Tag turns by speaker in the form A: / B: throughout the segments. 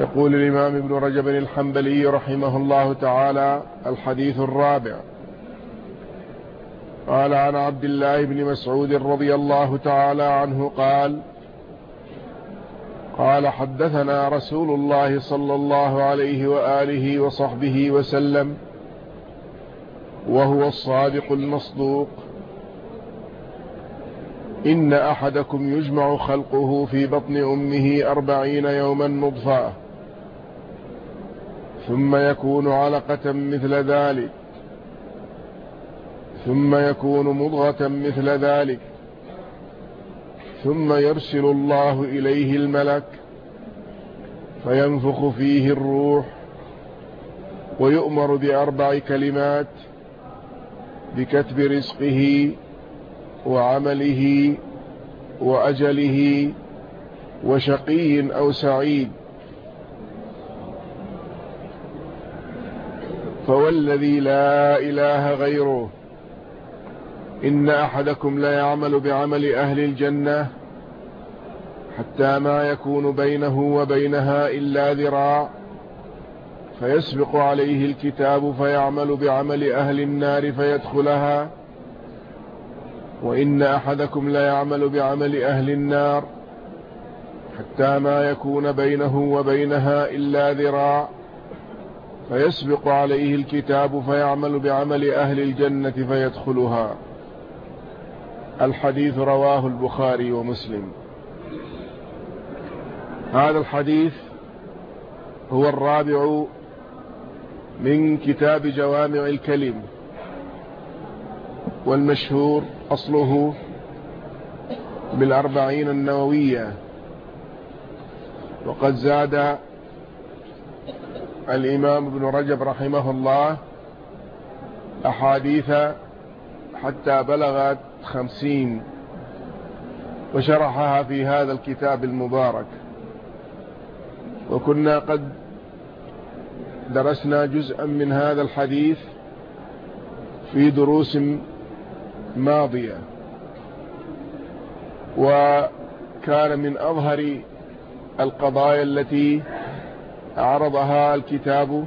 A: يقول الإمام ابن رجب الحنبلي رحمه الله تعالى الحديث الرابع. قال عن عبد الله بن مسعود رضي الله تعالى عنه قال قال حدثنا رسول الله صلى الله عليه وآله وصحبه وسلم وهو الصادق المصدوق إن أحدكم يجمع خلقه في بطن أمه أربعين يوما نطفا ثم يكون علقة مثل ذلك. ثم يكون مضغة مثل ذلك. ثم يرسل الله إليه الملك فينفخ فيه الروح ويؤمر بأربع كلمات بكتب رزقه وعمله وأجله وشقي أو سعيد. فوالذي لا إله غيره إن أحدكم لا يعمل بعمل أهل الجنة حتى ما يكون بينه وبينها إلا ذراع فيسبق عليه الكتاب فيعمل بعمل أهل النار فيدخلها وإن أحدكم لا يعمل بعمل أهل النار حتى ما يكون بينه وبينها إلا ذراع. فيسبق عليه الكتاب فيعمل بعمل أهل الجنة فيدخلها. الحديث رواه البخاري ومسلم. هذا الحديث هو الرابع من كتاب جوامع الكلم والمشهور أصله بالأربعين النووية. وقد زاد الإمام ابن رجب رحمه الله أحاديث حتى بلغت خمسين وشرحها في هذا الكتاب المبارك. وكنا قد درسنا جزءا من هذا الحديث في دروس ماضية. وكان من أظهر القضايا التي عرضها الكتاب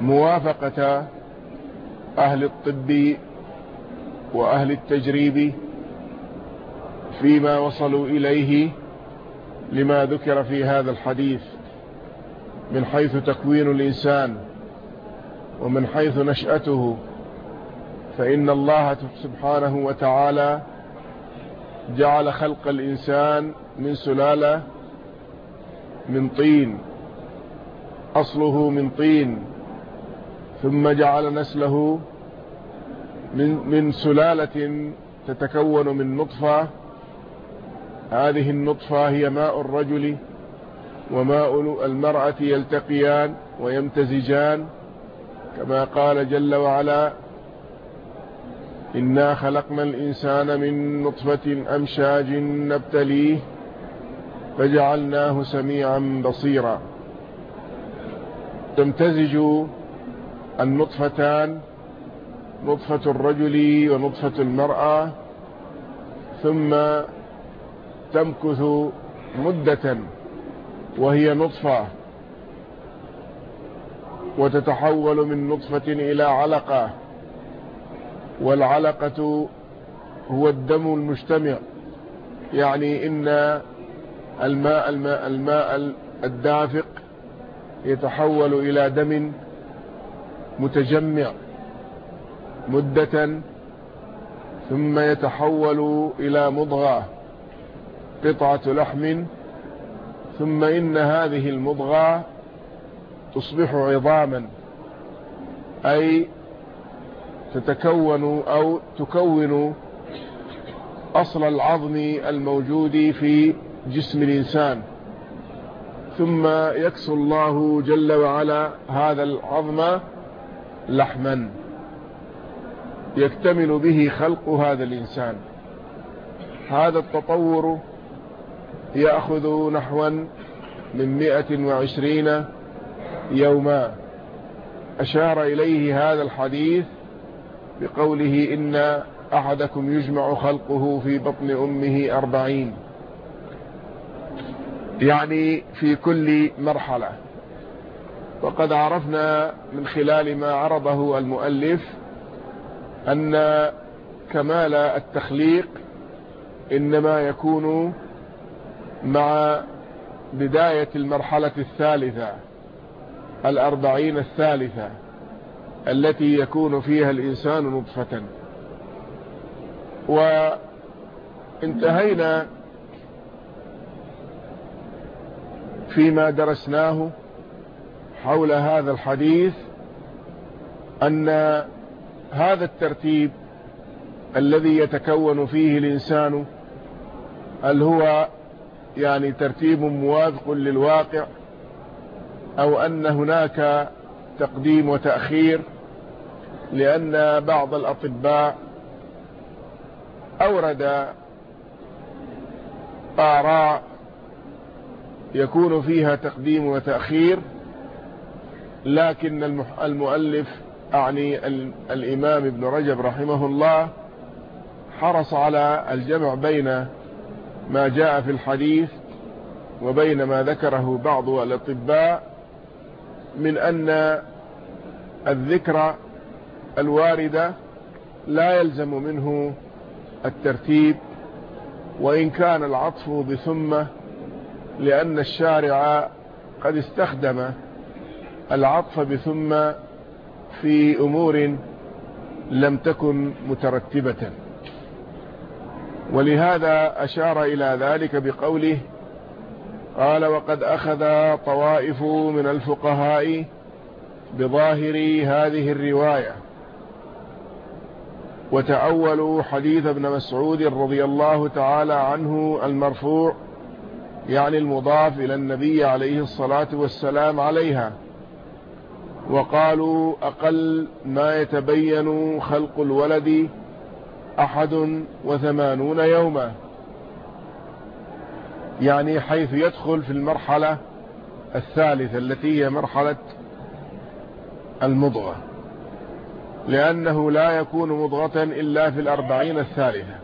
A: موافقة أهل الطب وأهل التجريب فيما وصلوا إليه لما ذكر في هذا الحديث من حيث تكوين الإنسان ومن حيث نشأته فإن الله سبحانه وتعالى جعل خلق الإنسان من سلالة من طين. أصله من طين. ثم جعل نسله من, من سلالة تتكون من نطفة. هذه النطفة هي ماء الرجل وماء المرأة يلتقيان ويمتزجان. كما قال جل وعلا إنا خلقنا الإنسان من نطفة أمشاج نبتليه فجعلناه سميعا بصيرا. تمتزج النطفتان نطفة الرجل ونطفة المرأة ثم تمكث مدة وهي نطفة وتتحول من نطفة إلى علقة. والعلقة هو الدم المجتمع. يعني إن الماء, الماء, الماء الدافق يتحول إلى دم متجمع مدة ثم يتحول إلى مضغة قطعة لحم ثم إن هذه المضغة تصبح عظاما أي تتكون أو تكون أصل العظم الموجود في جسم الإنسان. ثم يكسو الله جل وعلا هذا العظم لحما. يكتمل به خلق هذا الإنسان. هذا التطور يأخذ نحوا من مئة وعشرين يوما. أشار إليه هذا الحديث بقوله إن أحدكم يجمع خلقه في بطن أمه أربعين. يعني في كل مرحلة. وقد عرفنا من خلال ما عرضه المؤلف أن كمال التخليق إنما يكون مع بداية المرحلة الثالثة الأربعين الثالثة. التي يكون فيها الإنسان نطفة. وانتهينا فيما درسناه حول هذا الحديث أن هذا الترتيب الذي يتكون فيه الإنسان هل هو يعني ترتيب موافق للواقع أو أن هناك تقديم وتأخير؟ لأن بعض الأطباء أورد آراء يكون فيها تقديم وتأخير لكن المؤلف أعني الإمام ابن رجب رحمه الله حرص على الجمع بين ما جاء في الحديث وبين ما ذكره بعض الأطباء من أن الذكر الواردة لا يلزم منه الترتيب وإن كان العطف بثم لأن الشارع قد استخدم العطف بثم في أمور لم تكن مترتبة. ولهذا أشار إلى ذلك بقوله قال وقد أخذ طوائف من الفقهاء بظاهر هذه الرواية. وتأولوا حديث ابن مسعود رضي الله تعالى عنه المرفوع يعني المضاف إلى النبي عليه الصلاة والسلام عليها. وقالوا أقل ما يتبين خلق الولد أحد وثمانون يوما. يعني حيث يدخل في المرحلة الثالثة التي هي مرحلة المضغة. لأنه لا يكون مضغة إلا في الأربعين الثالثة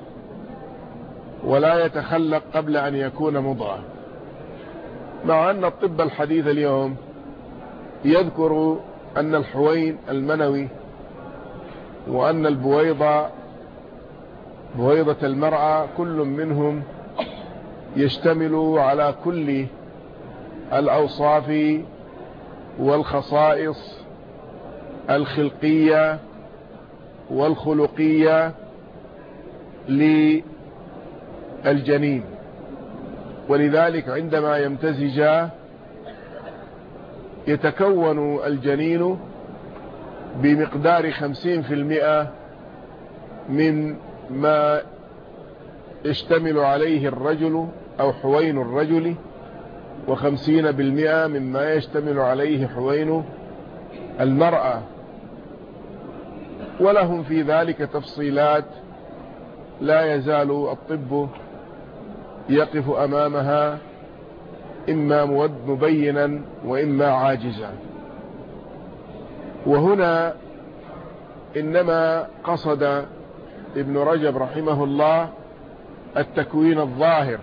A: ولا يتخلق قبل أن يكون مضغة. مع أن الطب الحديث اليوم يذكر أن الحوين المنوي وأن البويضة بويضة المرأة كل منهم يشتمل على كل الأوصاف والخصائص الخلقية والخلقية للجنين. ولذلك عندما يمتزجا يتكون الجنين بمقدار خمسين في المئة من ما يشتمل عليه الرجل أو حوين الرجل وخمسين بالمئة مما يشتمل عليه حوين المرأة. ولهم في ذلك تفصيلات لا يزال الطب يقف أمامها إما مبينا وإما عاجزا. وهنا إنما قصد ابن رجب رحمه الله التكوين الظاهر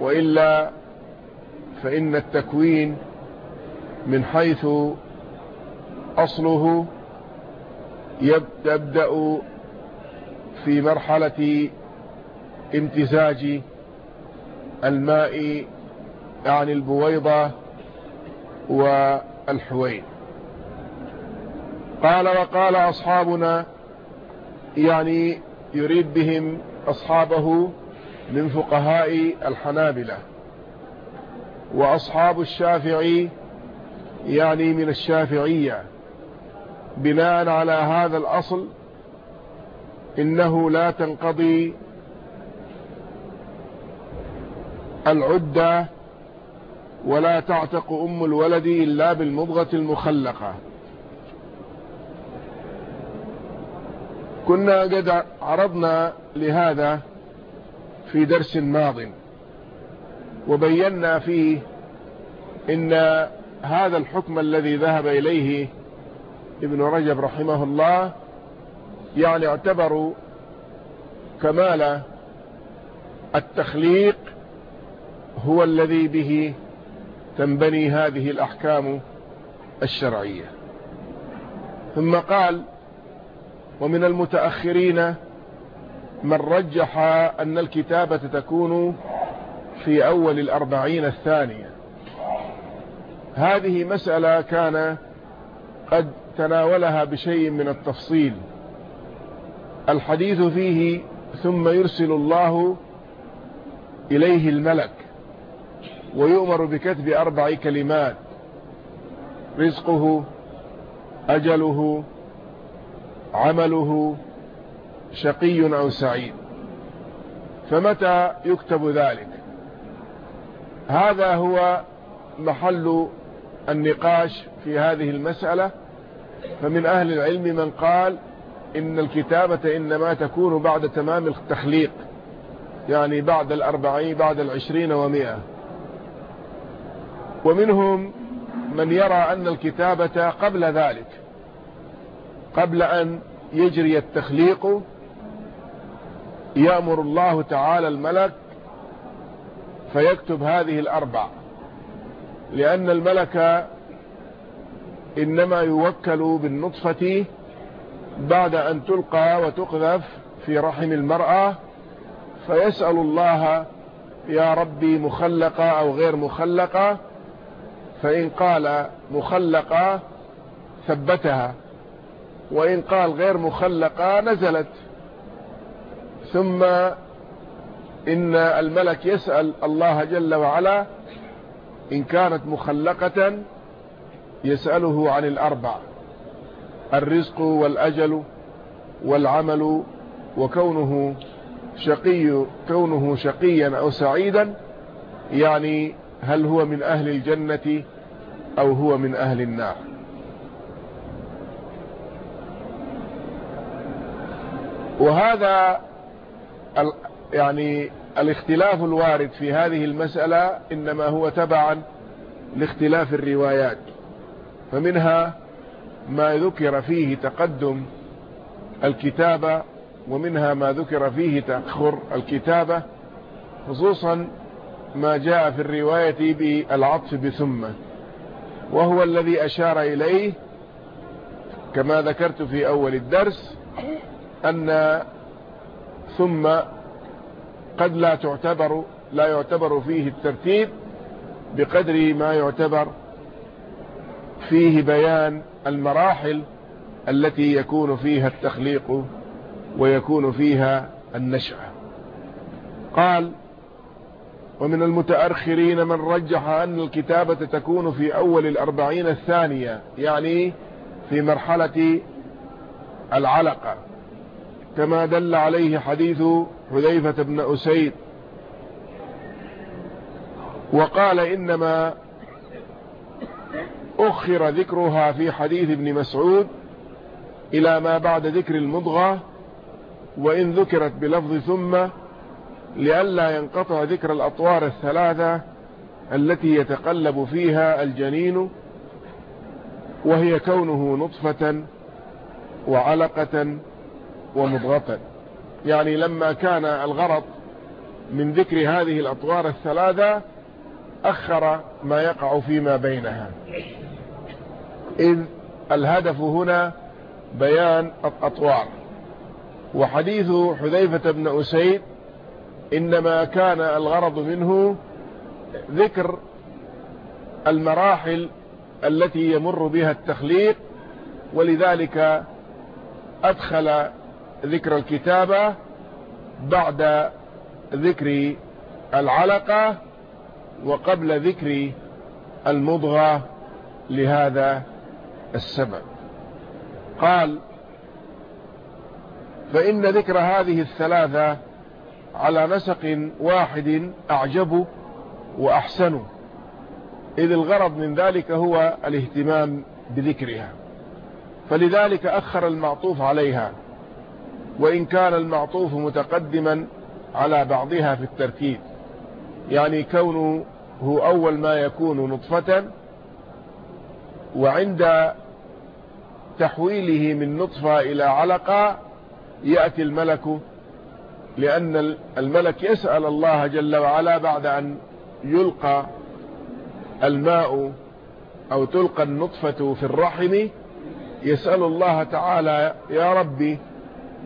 A: وإلا فإن التكوين من حيث أصله يبدأ في مرحلة امتزاج الماء يعني البويضة والحوين قال وقال أصحابنا يعني يريد بهم أصحابه من فقهاء الحنابلة. وأصحاب الشافعي يعني من الشافعية. بناء على هذا الأصل إنه لا تنقضي العدة ولا تعتق أم الولد إلا بالمضغة المخلقة. كنا قد عرضنا لهذا في درس ماض وبينا فيه إن هذا الحكم الذي ذهب إليه ابن رجب رحمه الله يعني اعتبروا كمال التخليق هو الذي به تنبني هذه الأحكام الشرعية. ثم قال ومن المتأخرين من رجح أن الكتابة تكون في أول الأربعين الثانية. هذه مسألة كان قد تناولها بشيء من التفصيل. الحديث فيه ثم يرسل الله إليه الملك ويؤمر بكتب أربع كلمات. رزقه أجله عمله شقي أو سعيد. فمتى يكتب ذلك؟ هذا هو محل النقاش في هذه المسألة. فمن أهل العلم من قال إن الكتابة إنما تكون بعد تمام التخليق يعني بعد الأربعين بعد العشرين ومئة. ومنهم من يرى أن الكتابة قبل ذلك قبل أن يجري التخليق يأمر الله تعالى الملك فيكتب هذه الأربع. لأن الملك إنما يوكل بالنطفة بعد أن تلقى وتقذف في رحم المرأة فيسأل الله يا ربي مخلقة أو غير مخلقة فإن قال مخلقة ثبتها وإن قال غير مخلقة نزلت. ثم إن الملك يسأل الله جل وعلا إن كانت مخلقة يسأله عن الأربع الرزق والأجل والعمل وكونه شقي كونه شقيا أو سعيدا يعني هل هو من أهل الجنة أو هو من أهل النار. وهذا يعني الاختلاف الوارد في هذه المسألة إنما هو تبعا لاختلاف الروايات. فمنها ما ذكر فيه تقدم الكتابة ومنها ما ذكر فيه تأخر الكتابة خصوصا ما جاء في الرواية بالعطف بثم وهو الذي أشار إليه كما ذكرت في أول الدرس أن ثم قد لا تعتبر لا يعتبر فيه الترتيب بقدر ما يعتبر فيه بيان المراحل التي يكون فيها التخليق ويكون فيها النشأة. قال ومن المتأخرين من رجح أن الكتابة تكون في أول الأربعين الثانية يعني في مرحلة العلقة. كما دل عليه حديث حذيفة بن أسيد وقال إنما أخر ذكرها في حديث ابن مسعود إلى ما بعد ذكر المضغة وإن ذكرت بلفظ ثم لئلا ينقطع ذكر الأطوار الثلاثة التي يتقلب فيها الجنين وهي كونه نطفة وعلقة ومضغة. يعني لما كان الغرض من ذكر هذه الأطوار الثلاثة أخر ما يقع فيما بينها. إذ الهدف هنا بيان الأطوار. وحديث حذيفة بن أسيد إنما كان الغرض منه ذكر المراحل التي يمر بها التخليق ولذلك أدخل ذكر الكتابة بعد ذكر العلقة وقبل ذكر المضغة لهذا السبب قال فإن ذكر هذه الثلاثة على نسق واحد أعجب وأحسن إذ الغرض من ذلك هو الاهتمام بذكرها. فلذلك أخر المعطوف عليها وإن كان المعطوف متقدما على بعضها في الترتيب يعني كونه أول ما يكون نطفة وعند تحويله من نطفة إلى علقة يأتي الملك لأن الملك يسأل الله جل وعلا بعد أن يلقى الماء أو تلقى النطفة في الرحم يسأل الله تعالى يا ربي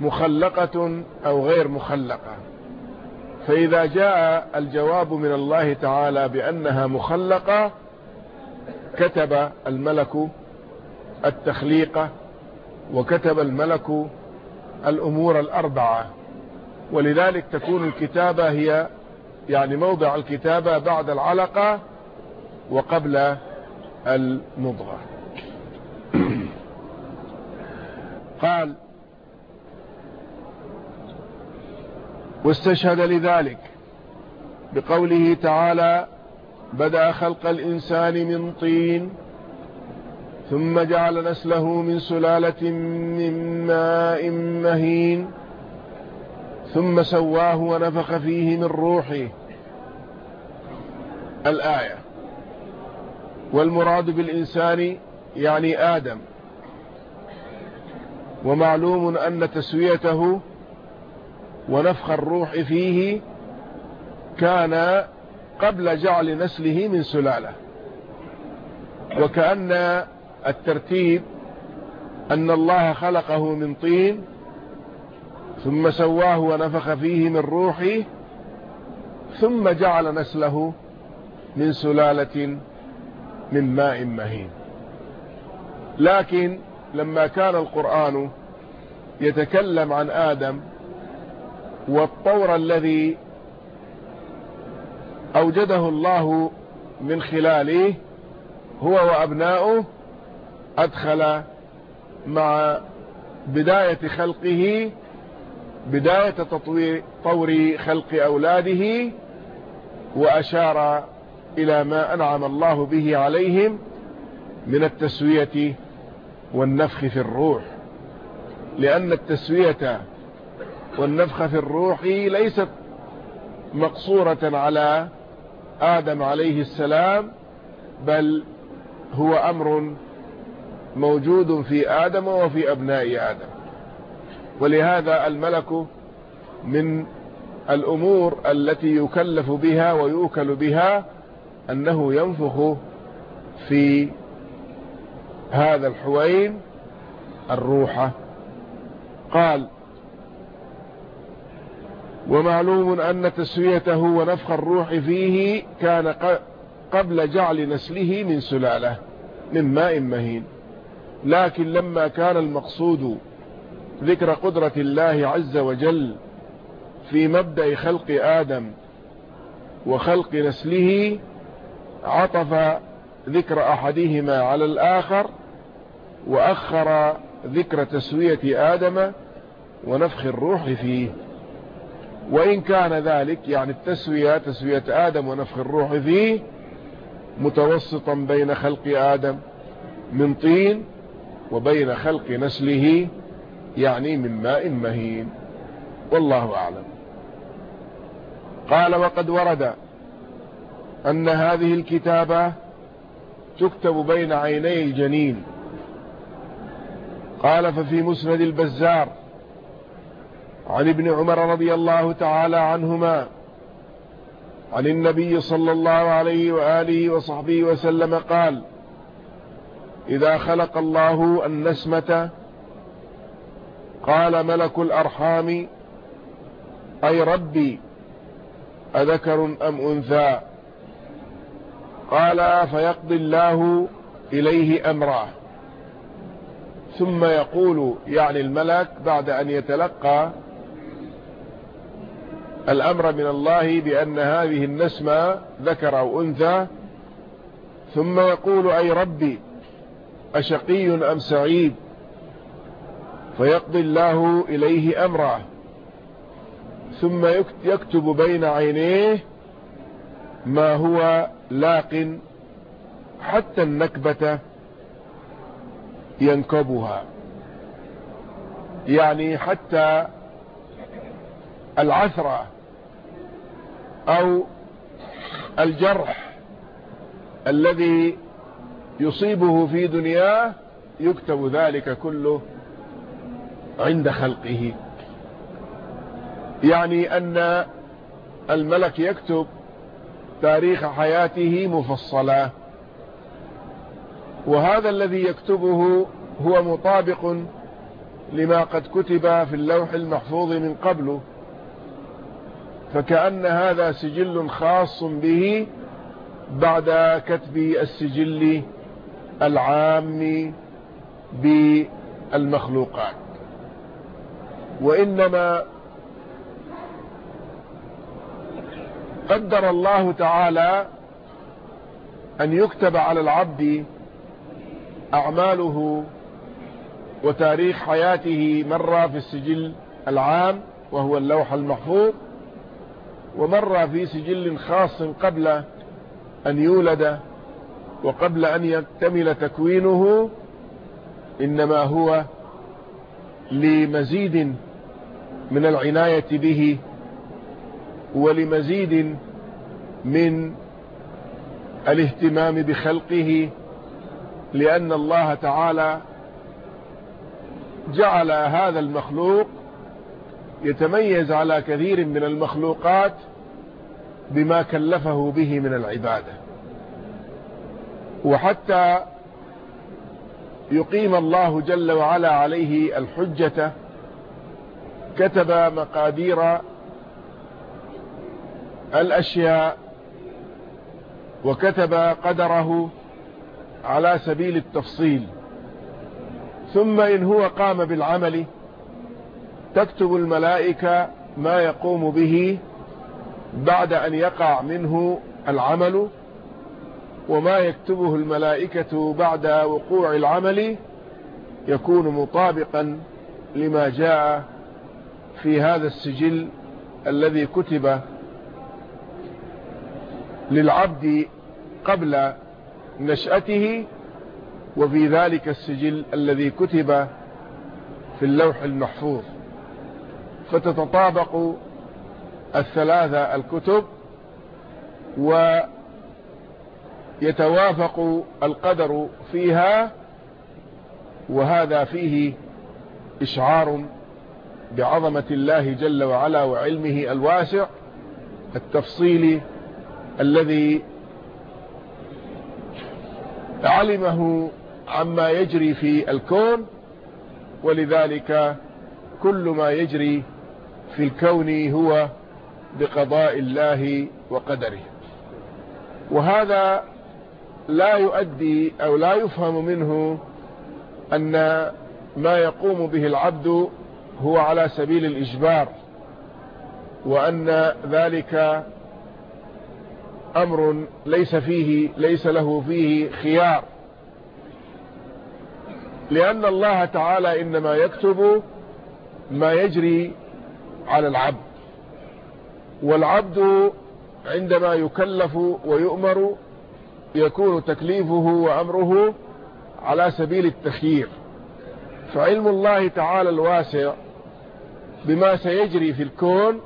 A: مخلقة أو غير مخلقة. فإذا جاء الجواب من الله تعالى بأنها مخلقة كتب الملك التخليق وكتب الملك الأمور الأربعة. ولذلك تكون الكتابة هي يعني موضع الكتابة بعد العلقة وقبل المضغة قال واستشهد لذلك بقوله تعالى بدأ خلق الإنسان من طين ثم جعل نسله من سلالة من ماء مهين ثم سواه ونفخ فيه من روحه. الآية. والمراد بالإنسان يعني آدم. ومعلوم أن تسويته ونفخ الروح فيه كان قبل جعل نسله من سلالة. وكأن الترتيب أن الله خلقه من طين ثم سواه ونفخ فيه من روحه ثم جعل نسله من سلالة من ماء مهين. لكن لما كان القرآن يتكلم عن آدم والطور الذي أوجده الله من خلاله هو وأبناؤه أدخل مع بداية خلقه بداية تطوير طور خلق أولاده وأشار إلى ما أنعم الله به عليهم من التسوية والنفخ في الروح. لأن التسوية والنفخ في الروح ليست مقصورة على آدم عليه السلام بل هو أمر موجود في آدم وفي أبناء آدم. ولهذا الملك من الأمور التي يكلف بها ويؤكل بها أنه ينفخ في هذا الحوين الروح. قال ومعلوم أن تسويته ونفخ الروح فيه كان قبل جعل نسله من سلالة من ماء مهين. لكن لما كان المقصود ذكر قدرة الله عز وجل في مبدأ خلق آدم وخلق نسله عطف ذكر أحدهما على الآخر وأخر ذكر تسوية آدم ونفخ الروح فيه. وإن كان ذلك يعني التسوية تسوية آدم ونفخ الروح فيه متوسطا بين خلق آدم من طين وبين خلق نسله يعني من ماء مهين. والله أعلم. قال وقد ورد أن هذه الكتابة تكتب بين عيني الجنين. قال ففي مسند البزار عن ابن عمر رضي الله تعالى عنهما عن النبي صلى الله عليه وآله وصحبه وسلم قال إذا خلق الله النسمة قال ملك الأرحام أي ربي أذكر أم أنثى؟ قال فيقضي الله إليه أمره. ثم يقول يعني الملك بعد أن يتلقى الأمر من الله بأن هذه النسمة ذكر أو أنثى ثم يقول أي ربي أشقي أم سعيد؟ فيقضي الله إليه أمره. ثم يكتب بين عينيه ما هو لاق حتى النكبة ينكبها. يعني حتى العثرة أو الجرح الذي يصيبه في دنياه يكتب ذلك كله عند خلقه. يعني أن الملك يكتب تاريخ حياته مفصلا وهذا الذي يكتبه هو مطابق لما قد كتب في اللوح المحفوظ من قبله. فكأن هذا سجل خاص به بعد كتب السجل العام بالمخلوقات. وإنما قدر الله تعالى أن يكتب على العبد أعماله وتاريخ حياته مرة في السجل العام وهو اللوح المحفوظ. ومر في سجل خاص قبل أن يولد وقبل أن يكتمل تكوينه إنما هو لمزيد من العناية به ولمزيد من الاهتمام بخلقه لأن الله تعالى جعل هذا المخلوق يتميز على كثير من المخلوقات بما كلفه به من العبادة. وحتى يقيم الله جل وعلا عليه الحجة كتب مقادير الأشياء وكتب قدره على سبيل التفصيل. ثم إن هو قام بالعمل تكتب الملائكة ما يقوم به بعد أن يقع منه العمل وما يكتبه الملائكة بعد وقوع العمل يكون مطابقا لما جاء في هذا السجل الذي كتب للعبد قبل نشأته وفي ذلك السجل الذي كتب في اللوح المحفوظ. فتتطابق الثلاثة الكتب ويتوافق القدر فيها وهذا فيه إشعار بعظمة الله جل وعلا وعلمه الواسع التفصيلي الذي علمه عما يجري في الكون ولذلك كل ما يجري في الكون هو بقضاء الله وقدره. وهذا لا يؤدي أو لا يفهم منه أن ما يقوم به العبد هو على سبيل الإجبار وأن ذلك أمر ليس فيه ليس له فيه خيار. لأن الله تعالى إنما يكتب ما يجري على العبد. والعبد عندما يكلف ويؤمر يكون تكليفه وأمره على سبيل التخيير. فعلم الله تعالى الواسع بما سيجري في الكون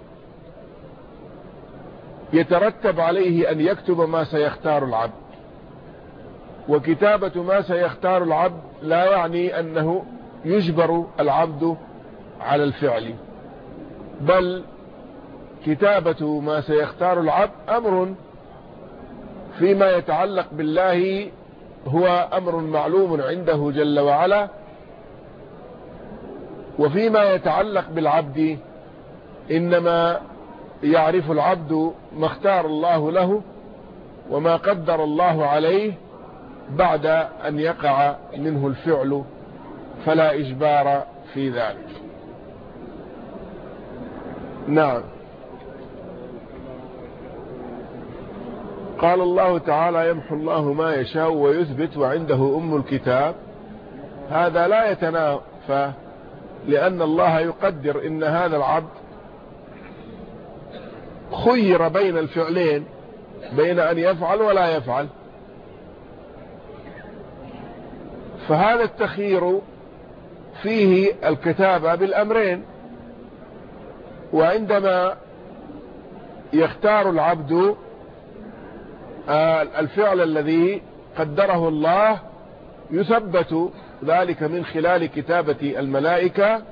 A: يترتب عليه أن يكتب ما سيختار العبد. وكتابة ما سيختار العبد لا يعني أنه يجبر العبد على الفعل. بل كتابة ما سيختار العبد أمر فيما يتعلق بالله هو أمر معلوم عنده جل وعلا وفيما يتعلق بالعبد إنما يعرف العبد ما اختار الله له وما قدر الله عليه بعد أن يقع منه الفعل فلا إجبار في ذلك. نعم. قال الله تعالى يمحو الله ما يشاء ويثبت وعنده أم الكتاب. هذا لا يتنافى لأن الله يقدر إن هذا العبد خير بين الفعلين بين أن يفعل ولا يفعل. فهذا التخيير فيه الكتابة بالأمرين. وعندما يختار العبد آه، الفعل الذي قدره الله يثبت ذلك من خلال كتابة الملائكة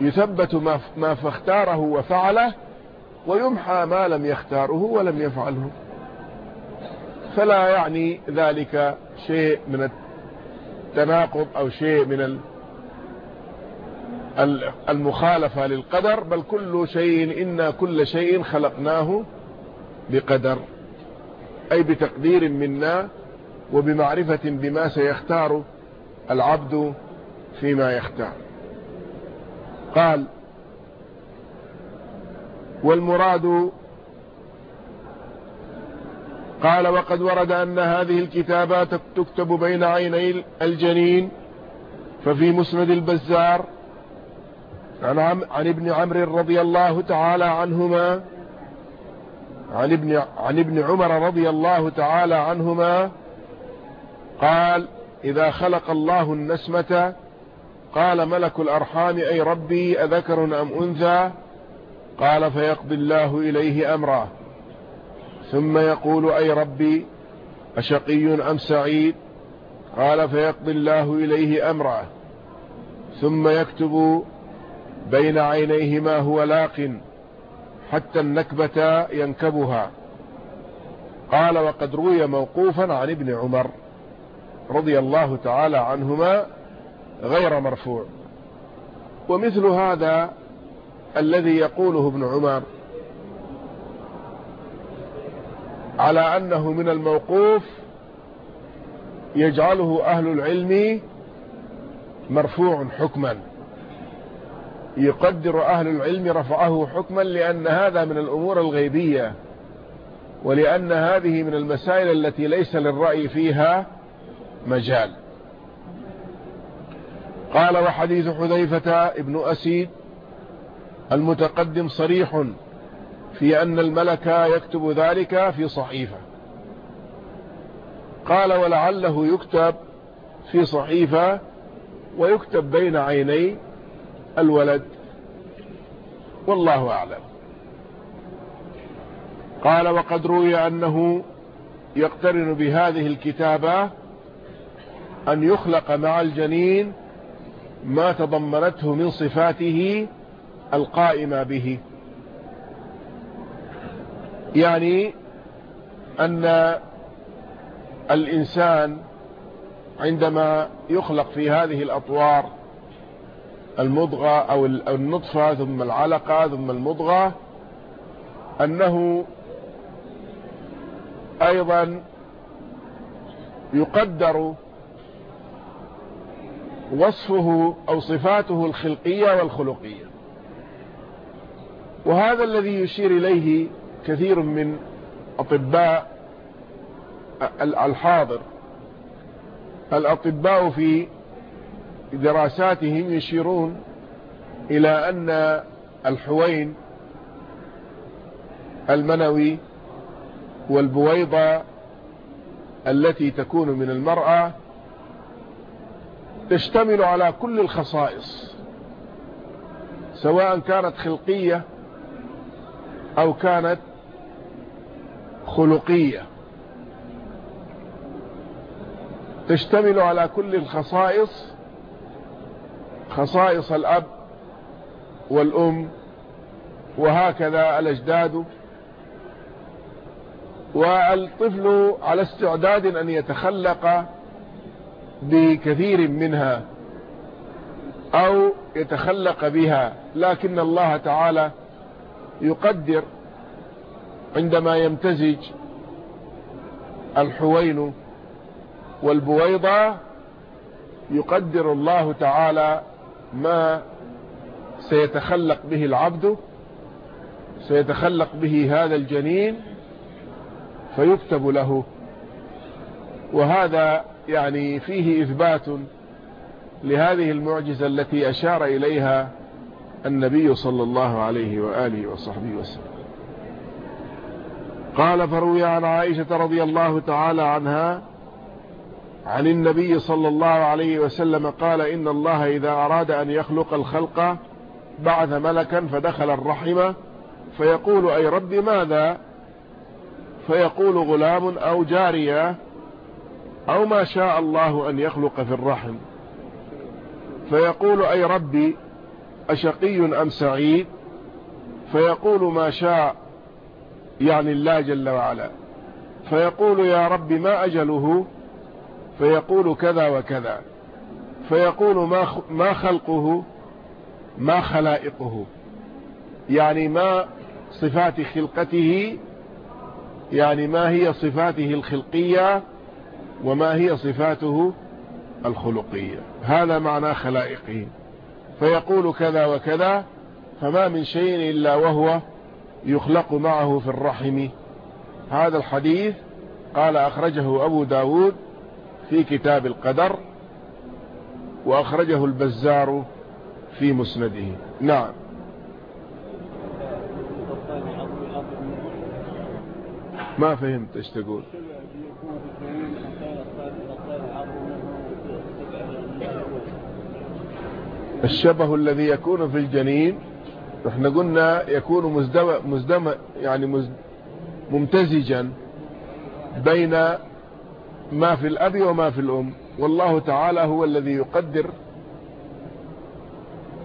A: يثبت ما فاختاره وفعله ويمحى ما لم يختاره ولم يفعله. فلا يعني ذلك شيء من التناقض أو شيء من المخالفة للقدر بل كل شيء إنا كل شيء خلقناه بقدر أي بتقدير منا وبمعرفة بما سيختار العبد فيما يختار. قال والمراد قال وقد ورد أن هذه الكتابات تكتب بين عيني الجنين ففي مسند البزار عن, عن ابن عمرو رضي الله تعالى عنهما عن ابن, عن ابن عمر رضي الله تعالى عنهما قال إذا خلق الله النسمة قال ملك الأرحام أي ربي أذكر أم أنثى؟ قال فيقضي الله إليه أمره. ثم يقول أي ربي أشقي أم سعيد؟ قال فيقضي الله إليه أمره. ثم يكتب بين عينيه ما هو لاق حتى النكبة ينكبها. قال وقد روي موقوفا عن ابن عمر رضي الله تعالى عنهما غير مرفوع. ومثل هذا الذي يقوله ابن عمر على أنه من الموقوف يجعله أهل العلم مرفوع حكما. يقدر أهل العلم رفعه حكما لأن هذا من الأمور الغيبية ولأن هذه من المسائل التي ليس للرأي فيها مجال. قال وحديث حذيفة ابن أسيد المتقدم صريح في أن الملك يكتب ذلك في صحيفة. قال ولعله يكتب في صحيفة ويكتب بين عيني الولد. والله أعلم. قال وقد روي أنه يقترن بهذه الكتابة أن يخلق مع الجنين ما تضمنته من صفاته القائمة به. يعني أن الإنسان عندما يخلق في هذه الأطوار المضغة أو النطفة ثم العلقة ثم المضغة أنه أيضا يقدر وصفه أو صفاته الخلقية والخلقية. وهذا الذي يشير إليه كثير من أطباء الحاضر. الأطباء في دراساتهم يشيرون إلى أن الحوين المنوي والبويضة التي تكون من المرأة تشتمل على كل الخصائص سواء كانت خلقية أو كانت خلقية. تشتمل على كل الخصائص خصائص الأب والأم وهكذا الأجداد والطفل على استعداد أن يتخلق بكثير منها أو يتخلق بها لكن الله تعالى يقدر عندما يمتزج الحوين والبويضة يقدر الله تعالى ما سيتخلق به العبد سيتخلق به هذا الجنين فيكتب له. وهذا يعني فيه إثبات لهذه المعجزة التي أشار إليها النبي صلى الله عليه وآله وصحبه وسلم. قال فروي عن عائشة رضي الله تعالى عنها عن النبي صلى الله عليه وسلم قال إن الله إذا أراد أن يخلق الخلق بعث ملكا فدخل الرحم فيقول أي رب ماذا؟ فيقول غلام أو جارية أو ما شاء الله أن يخلق في الرحم. فيقول أي ربي أشقي أم سعيد؟ فيقول ما شاء يعني الله جل وعلا. فيقول يا رب ما أجله؟ فيقول كذا وكذا. فيقول ما ما خلقه؟ ما خلائقه. يعني ما صفات خلقته؟ يعني ما هي صفاته الخلقية؟ وما هي صفاته الخلقية؟ هذا معنى خلائقه. فيقول كذا وكذا فما من شيء إلا وهو يخلق معه في الرحم. هذا الحديث قال أخرجه أبو داود في كتاب القدر وأخرجه البزار في مسنده. نعم. ما فهمت إيش تقول؟ الشبه الذي يكون في الجنين إحنا قلنا يكون مزدم يعني ممتزجا بين ما في الأب وما في الأم. والله تعالى هو الذي يقدر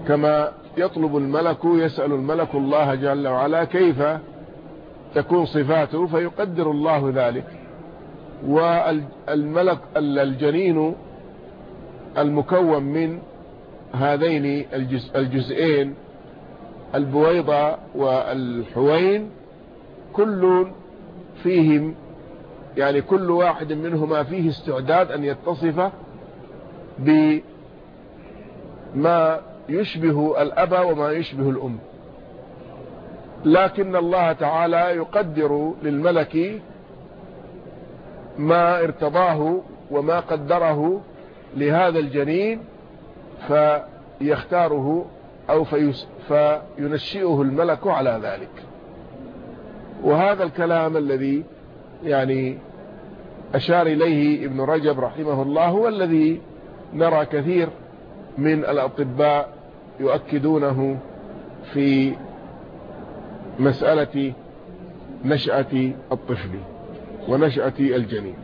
A: كما يطلب الملك يسأل الملك الله جل وعلا كيف تكون صفاته فيقدر الله ذلك. والملك الجنين المكون من هذين الجزئين البويضة والحوين كل فيهم يعني كل واحد منهما فيه استعداد أن يتصف بما يشبه الأب وما يشبه الأم. لكن الله تعالى يقدر للملك ما ارتضاه وما قدره لهذا الجنين فيختاره أو فينشئه الملك على ذلك. وهذا الكلام الذي يعني أشار إليه ابن رجب رحمه الله هو الذي نرى كثير من الأطباء يؤكدونه في مسألة نشأة الطفل ونشأة الجنين.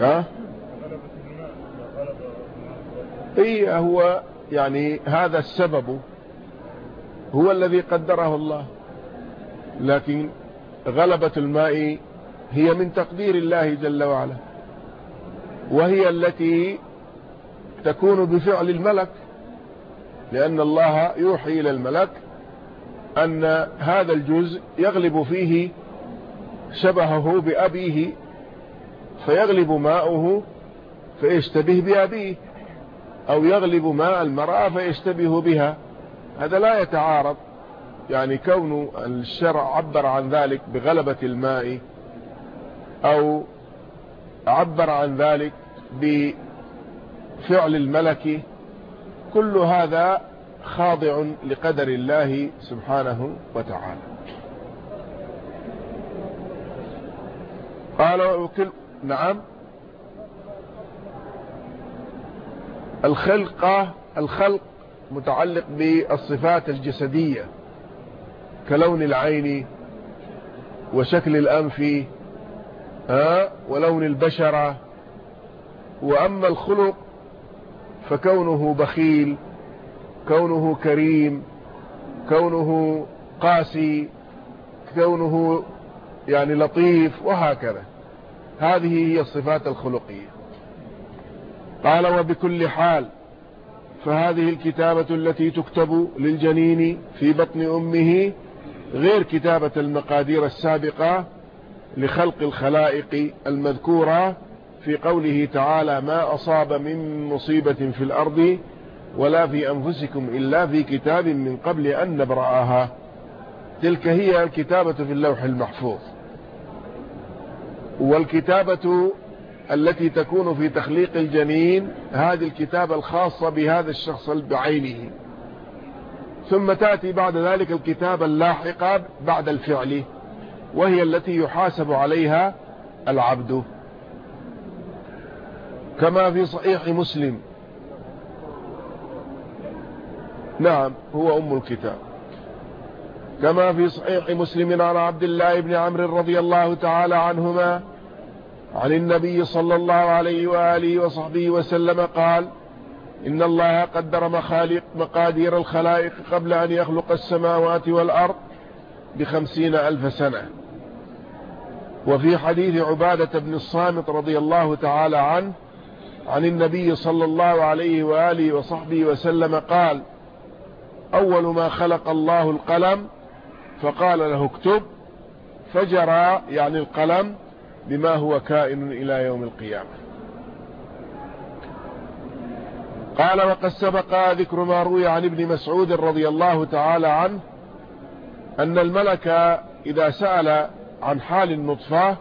A: ها؟ إي هو يعني هذا السبب هو الذي قدره الله لكن غلبة الماء هي من تقدير الله جل وعلا وهي التي تكون بفعل الملك لأن الله يوحي إلى الملك أن هذا الجزء يغلب فيه شبهه بأبيه فيغلب ماؤه فيشتبه بأبيه أو يغلب ماء المرأة فيشتبه بها هذا لا يتعارض. يعني كون الشرع عبر عن ذلك بغلبة الماء أو عبر عن ذلك بفعل الملك كل هذا خاضع لقدر الله سبحانه وتعالى. قال وكل نعم. الخلقة الخلق متعلق بالصفات الجسدية. كلون العين وشكل الأنف ولون البشرة. وأما الخلق فكونه بخيل كونه كريم كونه قاسي كونه يعني لطيف وهكذا. هذه هي الصفات الخلقية. قال وبكل حال فهذه الكتابة التي تكتب للجنين في بطن أمه غير كتابة المقادير السابقة لخلق الخلائق المذكورة في قوله تعالى ما أصاب من مصيبة في الأرض ولا في أنفسكم إلا في كتاب من قبل أن نبرأها. تلك هي الكتابة في اللوح المحفوظ. والكتابة التي تكون في تخليق الجنين هذه الكتابة الخاصة بهذا الشخص بعينه. ثم تأتي بعد ذلك الكتابة اللاحقة بعد الفعل وهي التي يحاسب عليها العبد. كما في صحيح مسلم. نعم هو أم الكتاب. كما في صحيح مسلم عن عبد الله بن عمرو رضي الله تعالى عنهما عن النبي صلى الله عليه وآله وصحبه وسلم قال إن الله قدر مخالق مقادير الخلائق قبل أن يخلق السماوات والأرض بخمسين ألف سنة. وفي حديث عبادة بن الصامت رضي الله تعالى عنه عن النبي صلى الله عليه وآله وصحبه وسلم قال أول ما خلق الله القلم فقال له اكتب فجرى يعني القلم بما هو كائن إلى يوم القيامة. قال وقد سبق ذكر ما روي عن ابن مسعود رضي الله تعالى عنه أن الملك إذا سأل عن حال النطفة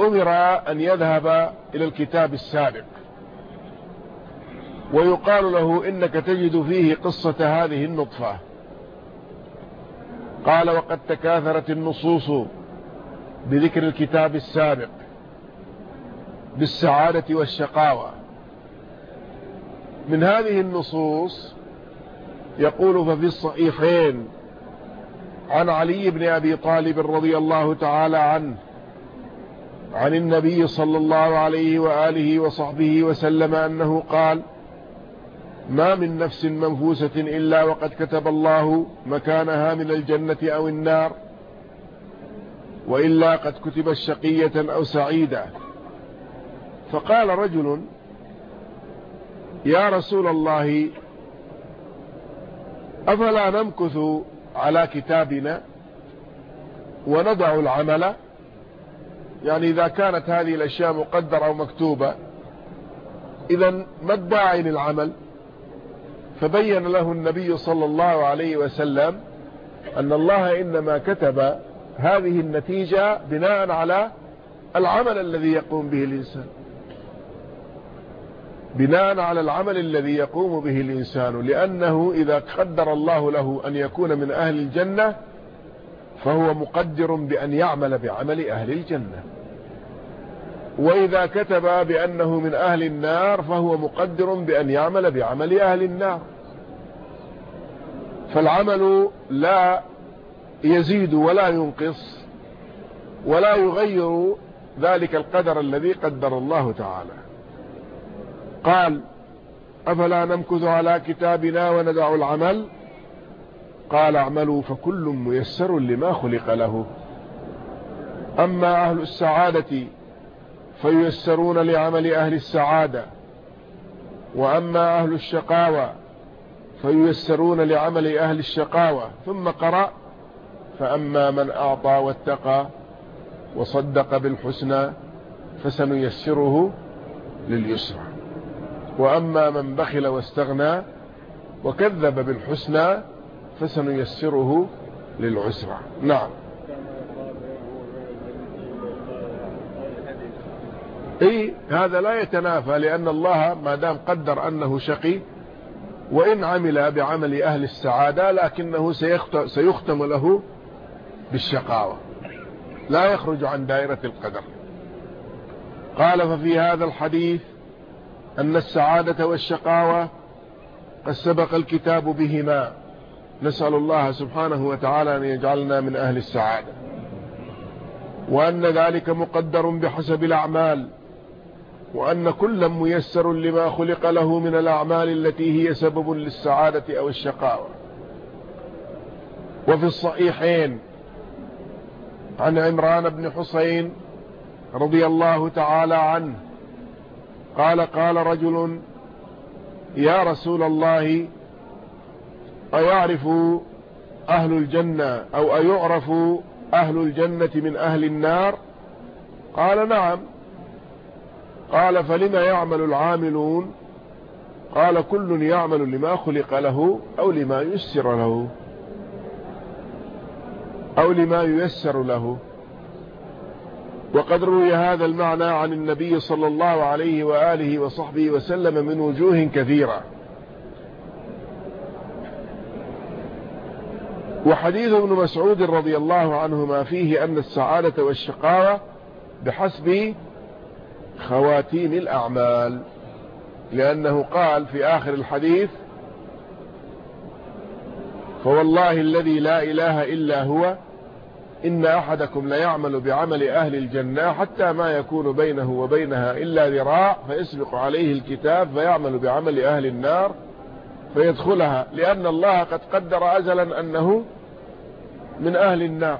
A: أمر أن يذهب إلى الكتاب السابق. ويقال له إنك تجد فيه قصة هذه النطفة. قال وقد تكاثرت النصوص بذكر الكتاب السابق بالسعادة والشقاوة. من هذه النصوص يقول ففي الصحيحين عن علي بن أبي طالب رضي الله تعالى عنه عن النبي صلى الله عليه وآله وصحبه وسلم أنه قال ما من نفس منفوسة إلا وقد كتب الله مكانها من الجنة أو النار وإلا قد كتب الشقية أو سعيدة. فقال رجل يا رسول الله أفلا نمكث على كتابنا ونضع العمل؟ يعني إذا كانت هذه الأشياء مقدرة ومكتوبة إذا ما الداعي للعمل؟ فبين له النبي صلى الله عليه وسلم أن الله إنما كتب هذه النتيجة بناء على العمل الذي يقوم به الإنسان. بناء على العمل الذي يقوم به الإنسان لأنه إذا قدر الله له أن يكون من أهل الجنة فهو مقدر بأن يعمل بعمل أهل الجنة. وإذا كتب بأنه من أهل النار فهو مقدر بأن يعمل بعمل أهل النار. فالعمل لا يزيد ولا ينقص ولا يغير ذلك القدر الذي قدر الله تعالى. قال أفلا نمكث على كتابنا وندع العمل؟ قال اعملوا فكل ميسر لما خلق له. أما أهل السعادة فييسرون لعمل أهل السعادة. وأما أهل الشقاوة فييسرون لعمل أهل الشقاوة. ثم قرأ فأما من أعطى واتقى وصدق بالحسنى فسنيسره لليسرى. وأما من بخل واستغنى وكذب بالحسنى فسنيسره للعسرى. نعم. إي هذا لا يتنافى لأن الله ما دام قدر أنه شقي وإن عمل بعمل أهل السعادة لكنه سيختم له بالشقاوة. لا يخرج عن دائرة القدر. قال ففي هذا الحديث أن السعادة والشقاوة قد سبق الكتاب بهما. نسأل الله سبحانه وتعالى أن يجعلنا من أهل السعادة وأن ذلك مقدر بحسب الأعمال وأن كل ميسر لما خلق له من الأعمال التي هي سبب للسعادة أو الشقاوة. وفي الصحيحين عن عمران بن حسين رضي الله تعالى عنه قال قال رجل يا رسول الله أيعرف أهل الجنة أو أيعرف أهل الجنة من أهل النار؟ قال نعم. قال فلما يعمل العاملون؟ قال كل يعمل لما خلق له أو لما يسر له أو لما ييسر له. وقد روي هذا المعنى عن النبي صلى الله عليه وآله وصحبه وسلم من وجوه كثيرة. وحديث ابن مسعود رضي الله عنهما فيه أن السعادة والشقاوة بحسب خواتيم الأعمال لأنه قال في آخر الحديث فوالله الذي لا إله إلا هو إن أحدكم ليعمل بعمل أهل الجنة حتى ما يكون بينه وبينها إلا ذراع فيسبق عليه الكتاب فيعمل بعمل أهل النار فيدخلها لأن الله قد قدر أزلا أنه من أهل النار.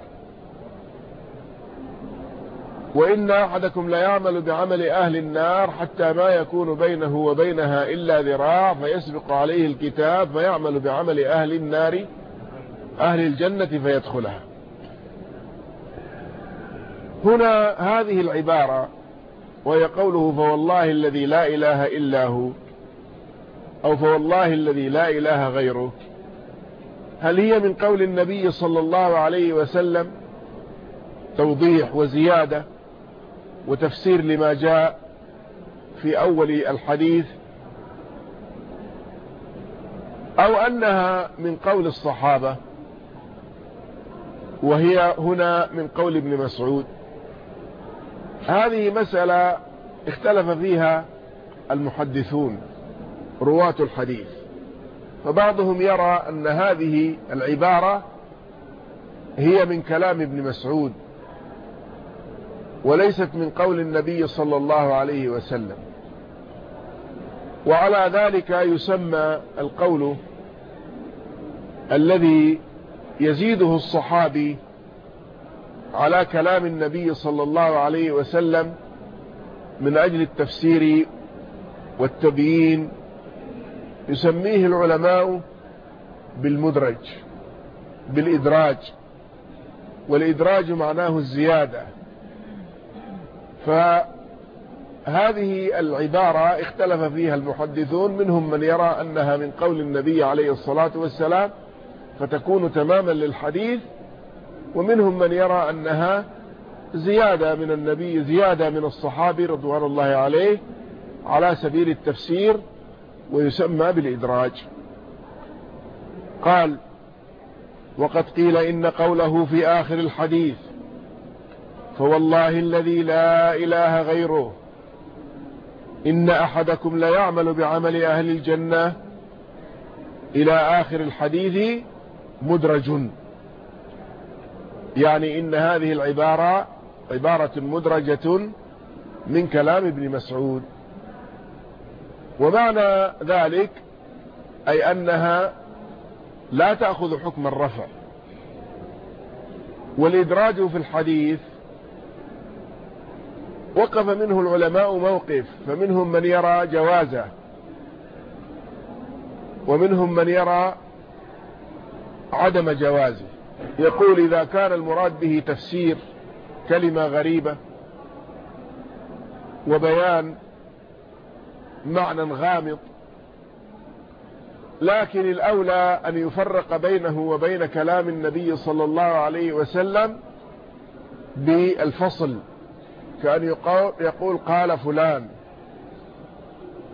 A: وإن أحدكم ليعمل بعمل أهل النار حتى ما يكون بينه وبينها إلا ذراع فيسبق عليه الكتاب فيعمل بعمل أهل النار أهل الجنة فيدخلها. هنا هذه العبارة وهي قوله فوالله الذي لا إله إلا هو أو فوالله الذي لا إله غيره. هل هي من قول النبي صلى الله عليه وسلم توضيح وزيادة وتفسير لما جاء في أول الحديث؟ أو أنها من قول الصحابة وهي هنا من قول ابن مسعود. هذه مسألة اختلف فيها المحدثون رواة الحديث. فبعضهم يرى أن هذه العبارة هي من كلام ابن مسعود وليست من قول النبي صلى الله عليه وسلم. وعلى ذلك يسمى القول الذي يزيده الصحابي على كلام النبي صلى الله عليه وسلم من أجل التفسير والتبيين يسميه العلماء بالمدرج بالإدراج. والإدراج معناه الزيادة. فهذه العبارة اختلف فيها المحدثون منهم من يرى أنها من قول النبي عليه الصلاة والسلام فتكون تماما للحديث ومنهم من يرى أنها زيادة من النبي زيادة من الصحابي رضوان الله عليه على سبيل التفسير ويسمى بالإدراج. قال وقد قيل إن قوله في آخر الحديث فوالله الذي لا إله غيره إن أحدكم ليعمل بعمل أهل الجنة إلى آخر الحديث مدرج. يعني إن هذه العبارة عبارة مدرجة من كلام ابن مسعود. ومعنى ذلك أي أنها لا تأخذ حكم الرفع. والإدراج في الحديث وقف منه العلماء موقف فمنهم من يرى جوازه ومنهم من يرى عدم جوازه. يقول إذا كان المراد به تفسير كلمة غريبة وبيان معنى غامض لكن الأولى أن يفرق بينه وبين كلام النبي صلى الله عليه وسلم بالفصل كأن يقول قال فلان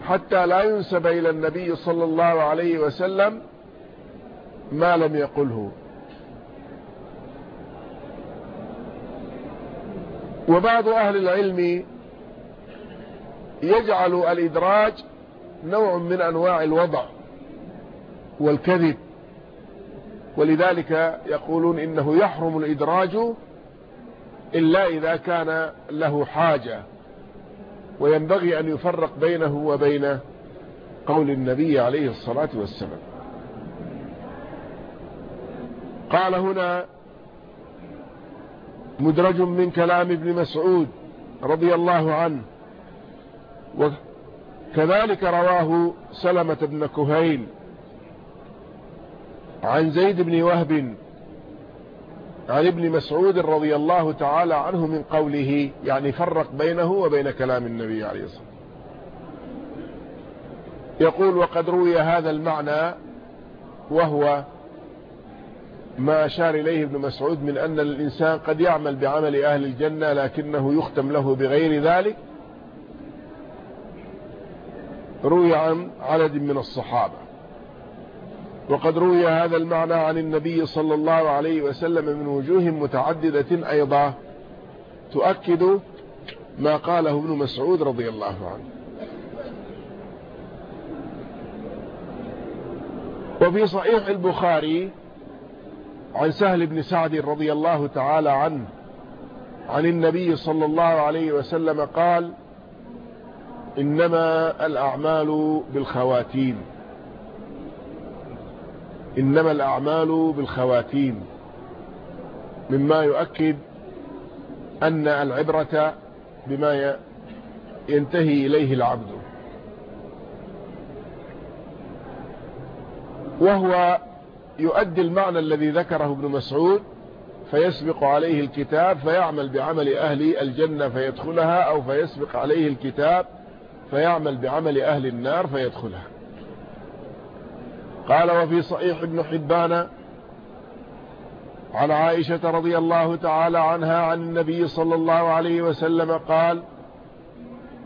A: حتى لا ينسب إلى النبي صلى الله عليه وسلم ما لم يقله. وبعض أهل العلم يجعل الإدراج نوع من أنواع الوضع والكذب ولذلك يقولون إنه يحرم الإدراج إلا إذا كان له حاجة وينبغي أن يفرق بينه وبين قول النبي عليه الصلاة والسلام. قال هنا مدرج من كلام ابن مسعود رضي الله عنه. وكذلك رواه سلمة بن كهيل عن زيد بن وهب عن ابن مسعود رضي الله تعالى عنه من قوله يعني فرق بينه وبين كلام النبي عليه الصلاة والسلام. يقول وقد روي هذا المعنى وهو ما أشار إليه ابن مسعود من أن الإنسان قد يعمل بعمل أهل الجنة لكنه يختم له بغير ذلك روي عن عدد من الصحابة. وقد روي هذا المعنى عن النبي صلى الله عليه وسلم من وجوه متعددة أيضا تؤكد ما قاله ابن مسعود رضي الله عنه. وفي صحيح البخاري عن سهل بن سعد رضي الله تعالى عنه عن النبي صلى الله عليه وسلم قال إنما الأعمال بالخواتيم. إنما الأعمال بالخواتيم. مما يؤكد أن العبرة بما ينتهي إليه العبد. وهو يؤدي المعنى الذي ذكره ابن مسعود فيسبق عليه الكتاب فيعمل بعمل أهل الجنة فيدخلها أو فيسبق عليه الكتاب فيعمل بعمل أهل النار فيدخلها. قال وفي صحيح ابن حبان عن عائشة رضي الله تعالى عنها عن النبي صلى الله عليه وسلم قال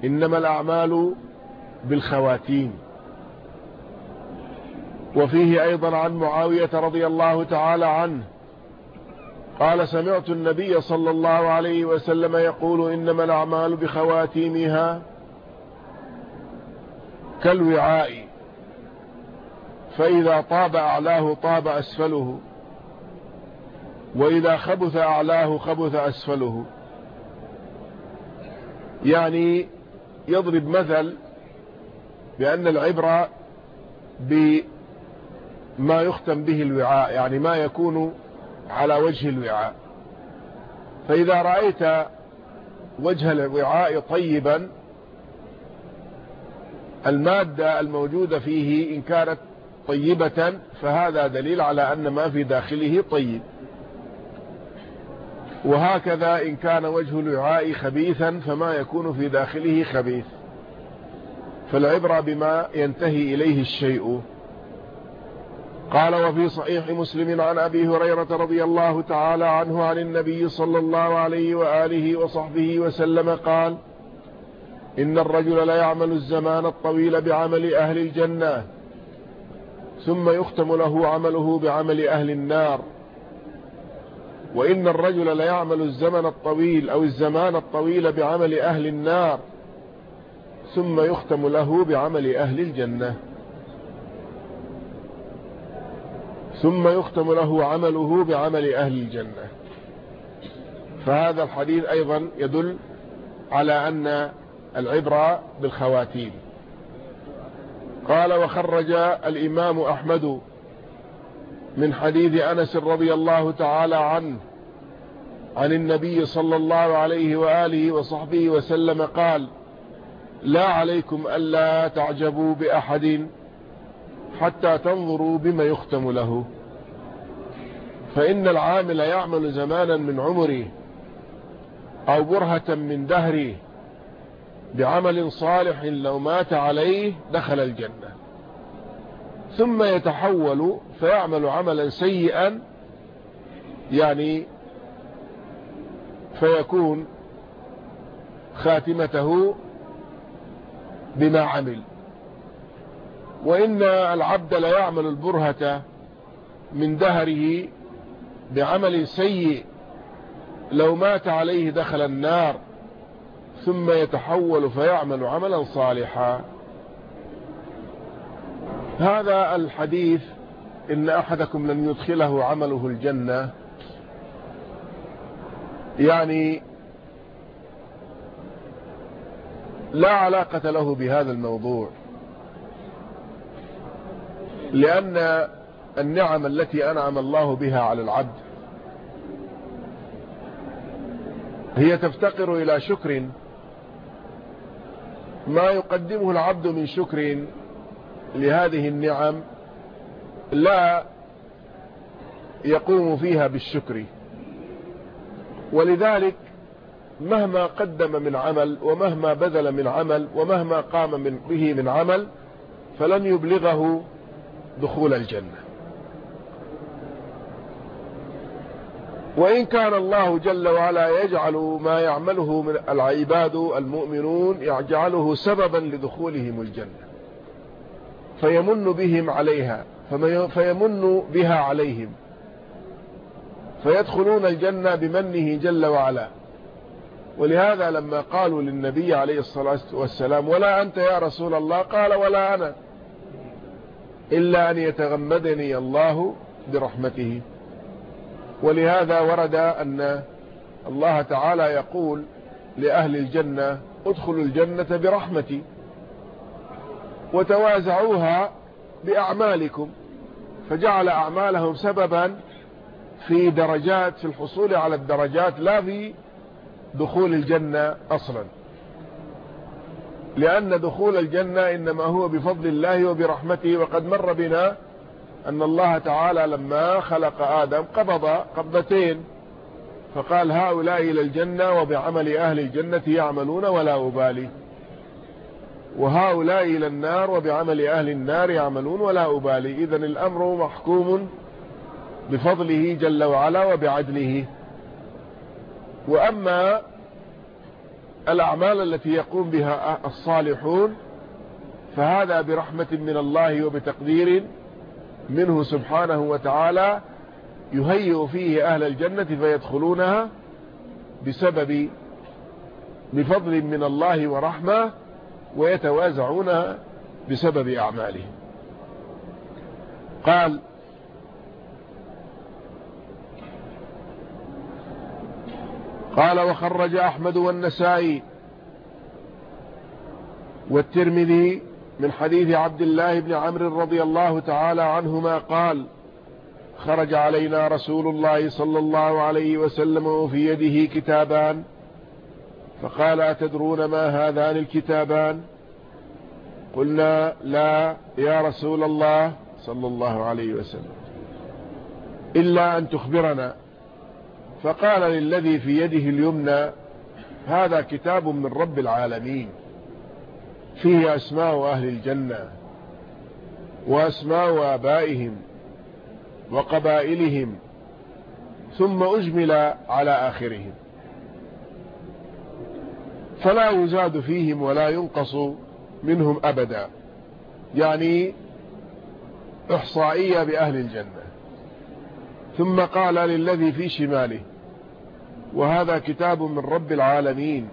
A: إنما الأعمال بالخواتيم. وفيه أيضا عن معاوية رضي الله تعالى عنه قال سمعت النبي صلى الله عليه وسلم يقول إنما الأعمال بخواتيمها كالوعاء فإذا طاب أعلاه طاب أسفله وإذا خبث أعلاه خبث أسفله. يعني يضرب مثل بأن العبرة بما يختم به الوعاء يعني ما يكون على وجه الوعاء. فإذا رأيت وجه الوعاء طيبا المادة الموجودة فيه إن كانت طيبة فهذا دليل على أن ما في داخله طيب. وهكذا إن كان وجه الوعاء خبيثا فما يكون في داخله خبيث. فالعبرة بما ينتهي إليه الشيء. قال وفي صحيح مسلم عن أبي هريرة رضي الله تعالى عنه عن النبي صلى الله عليه وآله وصحبه وسلم قال إن الرجل لا يعمل الزمان الطويل بعمل أهل الجنة ثم يختم له عمله بعمل أهل النار. وإن الرجل لا يعمل الزمن الطويل أو الزمان الطويل بعمل أهل النار ثم يختم له بعمل أهل الجنة. ثم يختم له عمله بعمل أهل الجنة. فهذا الحديث أيضا يدل على أن العبرة بالخواتيم. قال وخرج الإمام أحمد من حديث أنس رضي الله تعالى عنه عن النبي صلى الله عليه وآله وصحبه وسلم قال لا عليكم ألا تعجبوا بأحد حتى تنظروا بما يختم له. فإن العامل يعمل زمانا من عمره أو برهة من دهره بعمل صالح لو مات عليه دخل الجنة. ثم يتحول فيعمل عملا سيئا يعني فيكون خاتمته بما عمل. وإن العبد لا يعمل البرهة من دهره بعمل سيء لو مات عليه دخل النار ثم يتحول فيعمل عملا صالحا. هذا الحديث إن أحدكم لن يدخله عمله الجنة يعني لا علاقة له بهذا الموضوع. لأن النعم التي أنعم الله بها على العبد هي تفتقر إلى شكر. ما يقدمه العبد من شكر لهذه النعم لا يقوم فيها بالشكر. ولذلك مهما قدم من عمل ومهما بذل من عمل ومهما قام من به من عمل فلن يبلغه دخول الجنة. وإن كان الله جل وعلا يجعل ما يعمله من العباد المؤمنون يجعله سببا لدخولهم الجنة. فيمن بهم عليها فيمن بها عليهم. فيدخلون الجنة بمنه جل وعلا. ولهذا لما قالوا للنبي عليه الصلاة والسلام ولا أنت يا رسول الله؟ قال ولا أنا. إلا أن يتغمدني الله برحمته. ولهذا ورد أن الله تعالى يقول لأهل الجنة ادخلوا الجنة برحمتي وتوازعوها بأعمالكم. فجعل أعمالهم سببا في درجات في الحصول على الدرجات لا في دخول الجنة أصلا. لأن دخول الجنة إنما هو بفضل الله وبرحمته وقد مر بنا أن الله تعالى لما خلق آدم قبض قبضتين فقال هؤلاء إلى الجنة وبعمل أهل الجنة يعملون ولا أبالي. وهؤلاء إلى النار وبعمل أهل النار يعملون ولا أبالي. إذا الأمر محكوم بفضله جل وعلا وبعدله. وأما الأعمال التي يقوم بها الصالحون فهذا برحمة من الله وبتقدير منه سبحانه وتعالى يهيئ فيه أهل الجنة فيدخلونها بسبب بفضل من الله ورحمة ويتوازعونها بسبب أعمالهم. قال قال وخرج أحمد والنسائي والترمذي من حديث عبد الله بن عمرو رضي الله تعالى عنهما قال خرج علينا رسول الله صلى الله عليه وسلم وفي يده كتابان فقال أتدرون ما هذان الكتابان؟ قلنا لا يا رسول الله صلى الله عليه وسلم إلا أن تخبرنا. فقال للذي في يده اليمنى هذا كتاب من رب العالمين فيه أسماء أهل الجنة وأسماء آبائهم وقبائلهم ثم أجمل على آخرهم. فلا يزاد فيهم ولا ينقص منهم أبدا يعني إحصائية بأهل الجنة. ثم قال للذي في شماله وهذا كتاب من رب العالمين.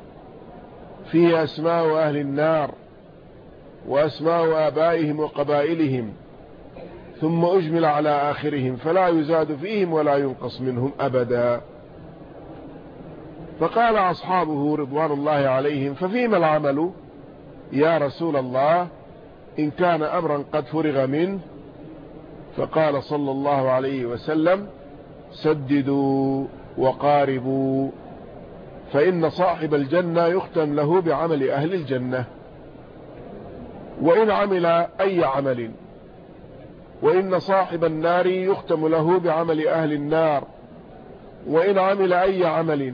A: فيه أسماء أهل النار وأسماء آبائهم وقبائلهم ثم أجمل على آخرهم فلا يزاد فيهم ولا ينقص منهم أبدا. فقال أصحابه رضوان الله عليهم ففيما العمل يا رسول الله؟ إن كان أمرا قد فرغ منه. فقال صلى الله عليه وسلم سددوا. وقاربوا فإن صاحب الجنة يختم له بعمل أهل الجنة. وإن عمل أي عمل وإن صاحب النار يختم له بعمل أهل النار. وإن عمل أي عمل.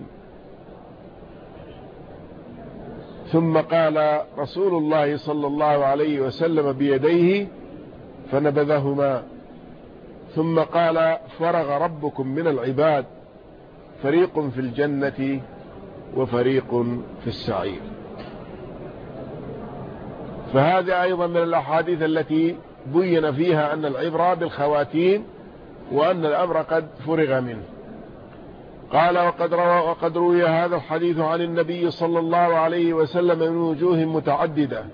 A: ثم قال رسول الله صلى الله عليه وسلم بيديه فنبذهما. ثم قال فرغ ربكم من العباد. فريق في الجنة وفريق في السعير. فهذا أيضا من الأحاديث التي بين فيها أن العبرة بالخواتيم وأن الأمر قد فرغ منه. قال وقد روى وقد روي هذا الحديث عن النبي صلى الله عليه وسلم من وجوه متعددة.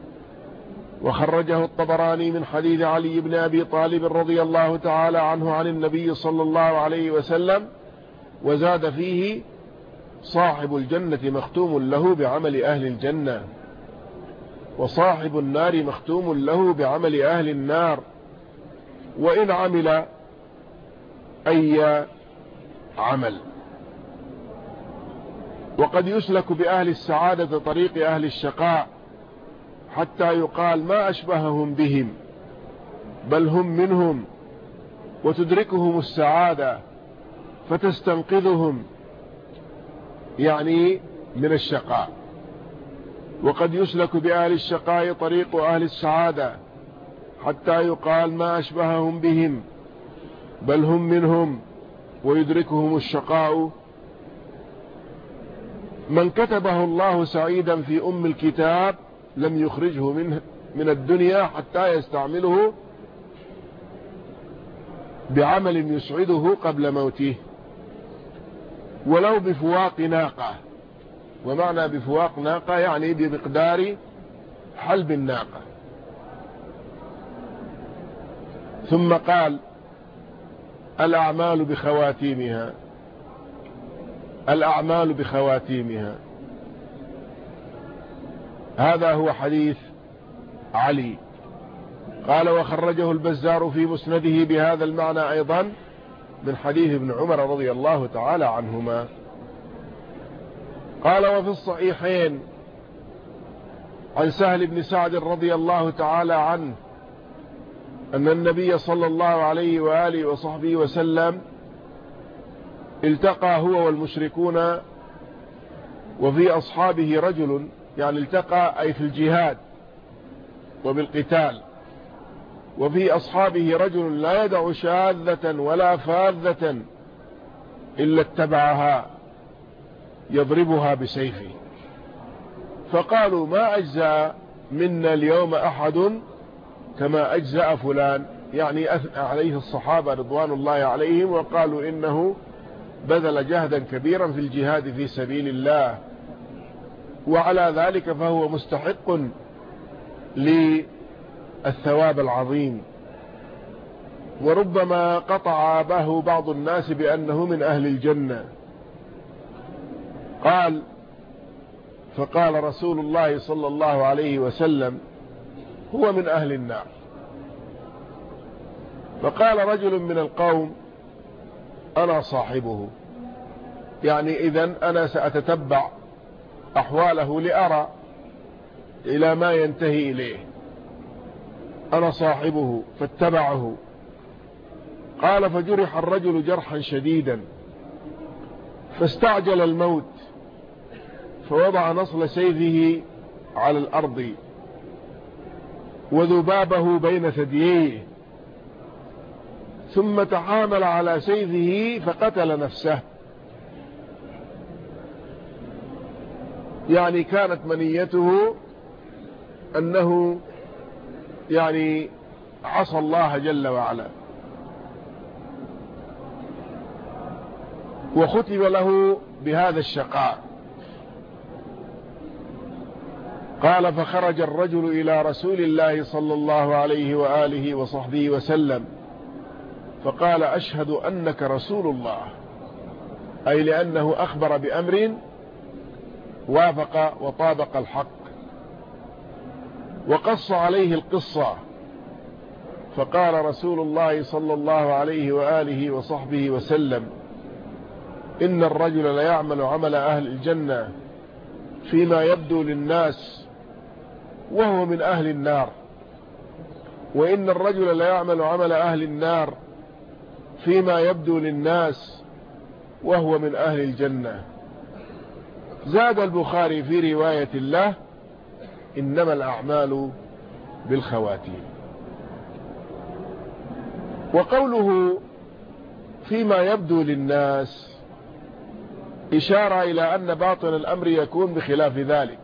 A: وخرجه الطبراني من حديث علي بن أبي طالب رضي الله تعالى عنه عن النبي صلى الله عليه وسلم وزاد فيه صاحب الجنة مختوم له بعمل أهل الجنة وصاحب النار مختوم له بعمل أهل النار. وإن عمل أي عمل. وقد يسلك بأهل السعادة طريق أهل الشقاء حتى يقال ما أشبههم بهم بل هم منهم وتدركهم السعادة. فتستنقذهم يعني من الشقاء. وقد يسلك بأهل الشقاء طريق أهل السعادة حتى يقال ما أشبههم بهم بل هم منهم ويدركهم الشقاء. من كتبه الله سعيدا في أم الكتاب لم يخرجه منه من الدنيا حتى يستعمله بعمل يسعده قبل موته. ولو بفواق ناقة. ومعنى بفواق ناقة يعني بمقدار حلب الناقة. ثم قال الأعمال بخواتيمها. الأعمال بخواتيمها. هذا هو حديث علي. قال وخرجه البزار في مسنده بهذا المعنى أيضا. من حديث ابن عمر رضي الله تعالى عنهما. قال وفي الصحيحين عن سهل بن سعد رضي الله تعالى عنه أن النبي صلى الله عليه وآله وصحبه وسلم التقى هو والمشركون وفي أصحابه رجل يعني التقى أي في الجهاد وبالقتال. وفي أصحابه رجل لا يدع شاذة ولا فاذة إلا اتبعها يضربها بسيفه. فقالوا ما أجزى منا اليوم أحد كما أجزأ فلان. يعني أثنى عليه الصحابة رضوان الله عليهم وقالوا إنه بذل جهدا كبيرا في الجهاد في سبيل الله. وعلى ذلك فهو مستحق للثواب العظيم. وربما قطع به بعض الناس بأنه من أهل الجنة. قال فقال رسول الله صلى الله عليه وسلم هو من أهل النار. فقال رجل من القوم أنا صاحبه. يعني إذا أنا سأتتبع أحواله لأرى إلى ما ينتهي إليه. أنا صاحبه فاتبعه. قال فجرح الرجل جرحا شديدا فاستعجل الموت فوضع نصل سيفه على الأرض وذبابه بين ثدييه ثم تحامل على سيفه فقتل نفسه. يعني كانت منيته أنه يعني عصى الله جل وعلا. وختم له بهذا الشقاء. قال فخرج الرجل إلى رسول الله صلى الله عليه وآله وصحبه وسلم فقال أشهد أنك رسول الله. أي لأنه أخبر بأمر وافق وطابق الحق. وقص عليه القصة. فقال رسول الله صلى الله عليه وآله وصحبه وسلم إن الرجل ليعمل عمل أهل الجنة فيما يبدو للناس وهو من أهل النار. وإن الرجل ليعمل عمل أهل النار فيما يبدو للناس وهو من أهل الجنة. زاد البخاري في رواية الله إنما الأعمال بالخواتيم. وقوله فيما يبدو للناس إشارة إلى أن باطن الأمر يكون بخلاف ذلك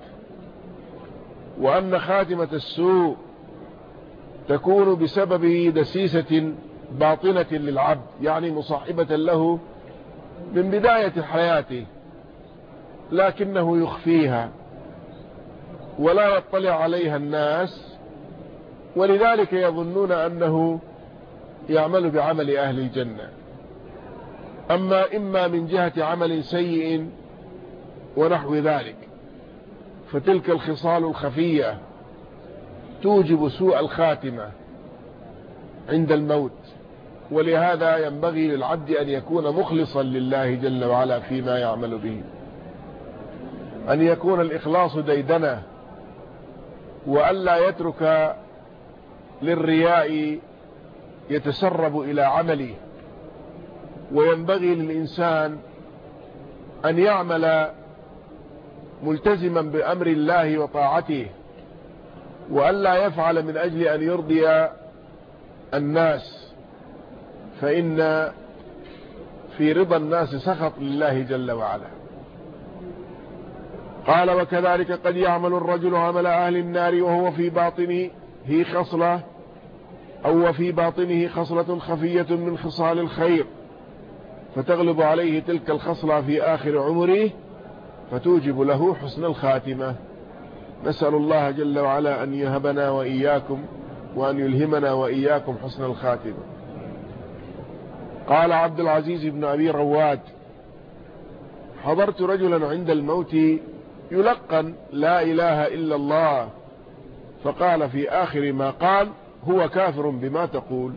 A: وأن خاتمة السوء تكون بسبب دسيسة باطنة للعبد يعني مصاحبة له من بداية حياته لكنه يخفيها. ولا يطلع عليها الناس ولذلك يظنون أنه يعمل بعمل أهل الجنة. أما إما من جهة عمل سيء ونحو ذلك. فتلك الخصال الخفية توجب سوء الخاتمة عند الموت. ولهذا ينبغي للعبد أن يكون مخلصا لله جل وعلا فيما يعمل به. أن يكون الإخلاص ديدنه وألا يترك للرياء يتسرب إلى عمله. وينبغي للإنسان أن يعمل ملتزما بأمر الله وطاعته وألا يفعل من أجل أن يرضي الناس. فإن في رضا الناس سخط لله جل وعلا. قال وكذلك قد يعمل الرجل عمل أهل النار وهو في باطنه هي خصلة أو في باطنه خصلة خفية من خصال الخير. فتغلب عليه تلك الخصلة في آخر عمره فتوجب له حسن الخاتمة. نسأل الله جل وعلا أن يهبنا وإياكم وأن يلهمنا وإياكم حسن الخاتمة. قال عبد العزيز بن أبي رواد حضرت رجلا عند الموت يلقن لا إله إلا الله فقال في آخر ما قال هو كافر بما تقول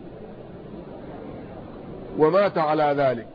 A: ومات على ذلك.